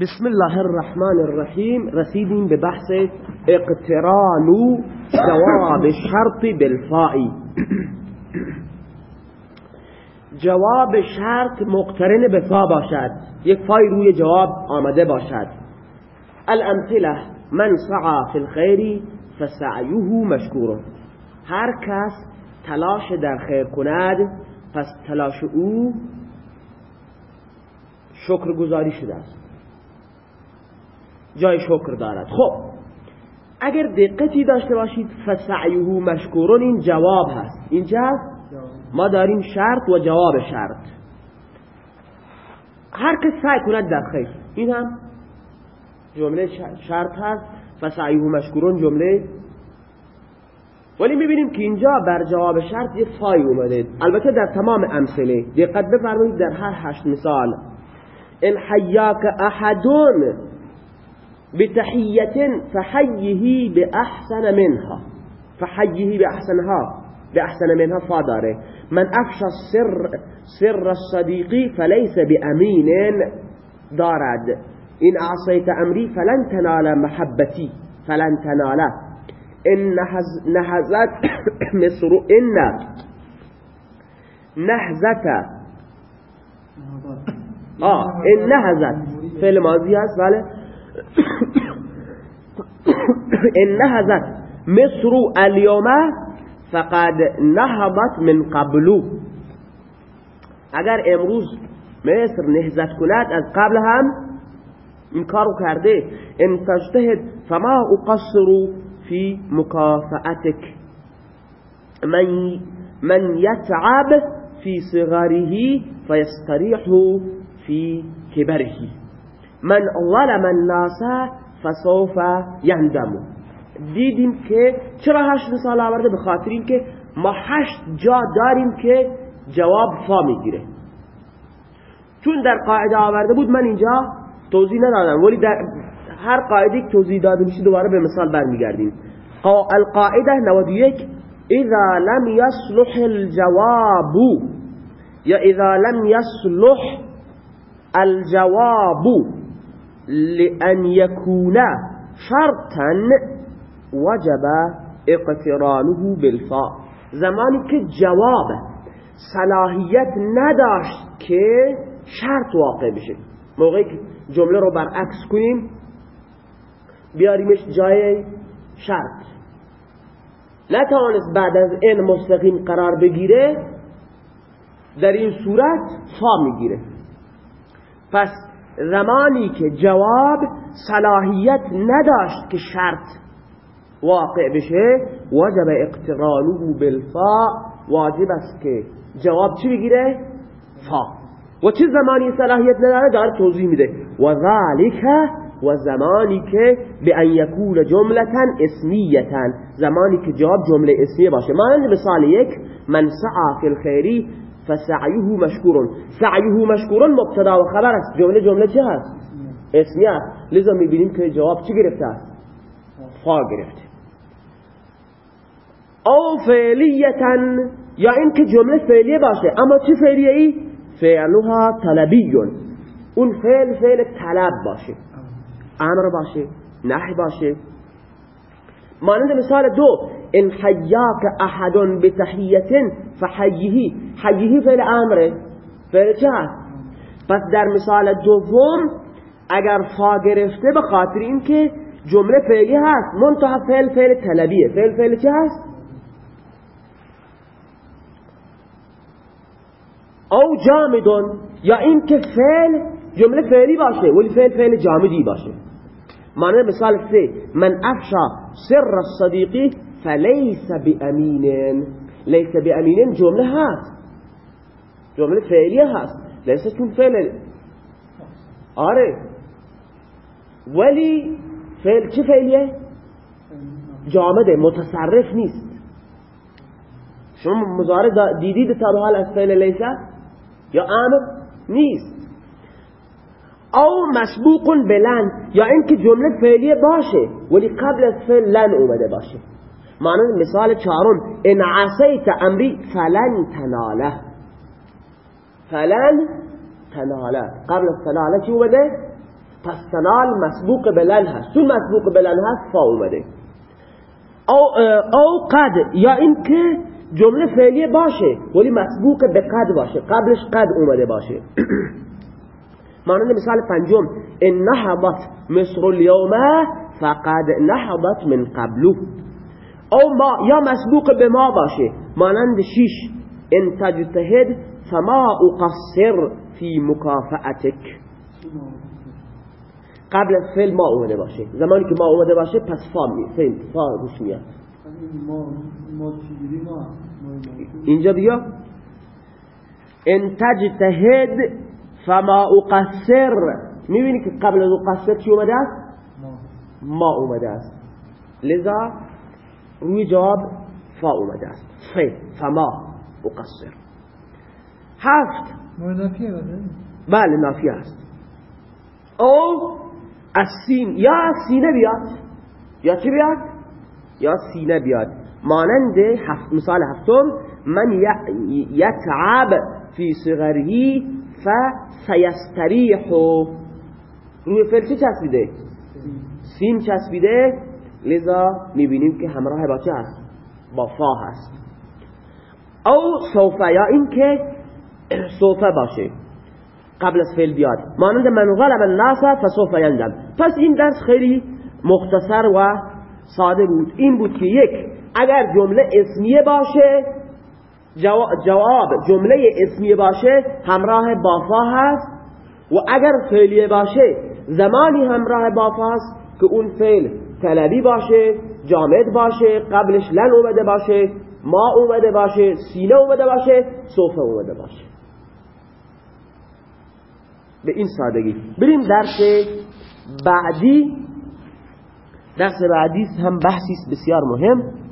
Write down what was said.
بسم الله الرحمن الرحیم رسیدیم به بحث اقتران جواب شرط بالفائی جواب شرط مقترن به فا باشد یک فای روی جواب آمده باشد الامثله من سعى في الخير فسعیه مشکور هر کس تلاش در خیر کند پس تلاش او شکر گذاری شده است جای شکر دارد. خب اگر دقتی داشته باشید فسعیه مشکورون این جواب هست. اینجا ما داریم شرط و جواب شرط. هر کس سعی کند در خیر. این هم جمله شرط هست. فسعیه مشکورون جمله. ولی می‌بینیم که اینجا بر جواب شرط یه فای اومده. البته در تمام امثله. دقت بفرمایید در هر هشت مثال. ان حیاک احدون بتحیه فحیه باحسن منها. فحیه باحسنها باحسن منها فا داره من افشى سر سر الصديق فليس بامین دارد. این اعصیت امری فلن تنال محبتی فلن تناله ان نهزت مصر ان نهزت آه ان نهزت فعل ماضی هست بله. ان نهزت مصر اليوم فقد نهضت من قبلو اگر امروز مصر نهزت کند از قبل هم این کارو کرده. ان تجتهد فما اقصر في مكافأتك من من يتعب في صغره فيستريح في كبره من ظلم الناس فسوف يندم دیدیم که چرا هشت مثال آورده؟ به خاطر اینکه ما هشت جا داریم که جواب فا می‌گیره. چون در قاعده آورده بود من اینجا توضیح ندادم ولی در هر قاعده که توضیح داده میشه دوباره به مثال برمیگردیم. القاعده 91 اذا لم يصلح الجواب. یا اذا لم يصلح الجواب. لأن يكون شرطا وجب اقترانه بالفاء. زمانی که جواب صلاحیت نداشت که شرط واقع بشه. موقعی که جمله رو برعکس کنیم بیاریمش جای شرط. نتوانست بعد از این مستقیم قرار بگیره در این صورت فا می‌گیره. پس زمانی که جواب صلاحیت نداشت که شرط واقع بشه وجب اقترانه بالفا واجب است که جواب چی بگیره؟ فا. و چه زمانی صلاحیت نداره؟ داره توضیح میده. و ذالک و زمانی که به ان یکون جملتا اسمیتا زمانی که جواب جمله اسمیه باشه. مانند مثال یک من سعا فی الخیری فسعیه مشکورون. سعیه مشکورون مبتدا و خبر است. جمله جمله چه هست؟ اسمیه است لذا می‌بینیم که جواب چی گرفته است؟ فا گرفته. او فعلیتا یا اینکه جمله فعلیه باشه. اما چه فعلیه ای فعلها طلبیون. اون فعل فعل طلب باشه. امر باشه نحی باشه. مانند مثال دو إن حیاک أحد بتحیه فحیه حیه فعل امره فعل چه پس در مثال دوم اگر فا گرفته به خاطر اینکه جمله فعلی هست منتها فعل فعل طلبیه. فعل فعل چه هست؟ أو جامدون یا اینکه فعل جمله فعلی باشه ولی فعل فعل جامدی باشه. معنی مثال سه من افشا سر الصدیقی فلیس بامین لیس بامین جمله هست. جمله فعلی هست. لیس چون فعل. آره. ولی فعل چه فعلیه؟ جامده متصرف نیست. شما مزاره دیدید تا حال از فعل لیسه یا امر نیست. او مسبوق بلن یا اینکه جمله فعلیه باشه ولی قبل از فعل لن اومده باشه. معنی مثال چهارم. ان عصیت امری فلن تناله. فلن تناله. قبل از تناله چی اومده؟ پس تنال مسبوق بلن هست. چون مسبوق بلن هست فا اومده. او, او قد یا اینکه جمله فعلیه باشه ولی مسبوق به قد باشه. قبلش قد اومده باشه. مانند مثال پنجم. ان نهضت مصر اليوم فقد نهضت من قبلو او ما یا مسبوق به ما باشه. مانند شیش. ان تجتهد فما اقصر في مكافأتك قبل از فعل ما اومده باشه. زمانی که ما اومده باشه پس فا می فعل فا روش میاد. اینجا بیا. ان تجتهد فما اقصر. می‌بینی که قبل از اقصر چی اومده است؟ ما اومده است. لذا روی جواب فا اومده است. فعل فما اقصر هفت. بله نافیه است. او از سین یا از سینه بیاد. یا چی بیاد؟ یا سینه بیاد. مانند هفت مثال هفتم من یتعب فی صغری فسیستریح روی چه چسبیده؟ سین چسبیده؟ لذا می‌بینیم که همراه با چه هست؟ با فا هست. او سوفه یا این که سوفه باشه. قبل از فعل بیاد. مانند من غلب الناس فسوف یندم پس این درس خیلی مختصر و ساده بود. این بود که یک اگر جمله اسمیه باشه جواب جمله اسمیه باشه همراه بافا هست. و اگر فعلیه باشه زمانی همراه بافا هست که اون فعل طلبی باشه جامد باشه قبلش لن اومده باشه ما اومده باشه سینه اومده باشه صوفه اومده باشه. به این سادگی. بریم درس بعدی. درس بعدی هم بحثی بسیار مهم.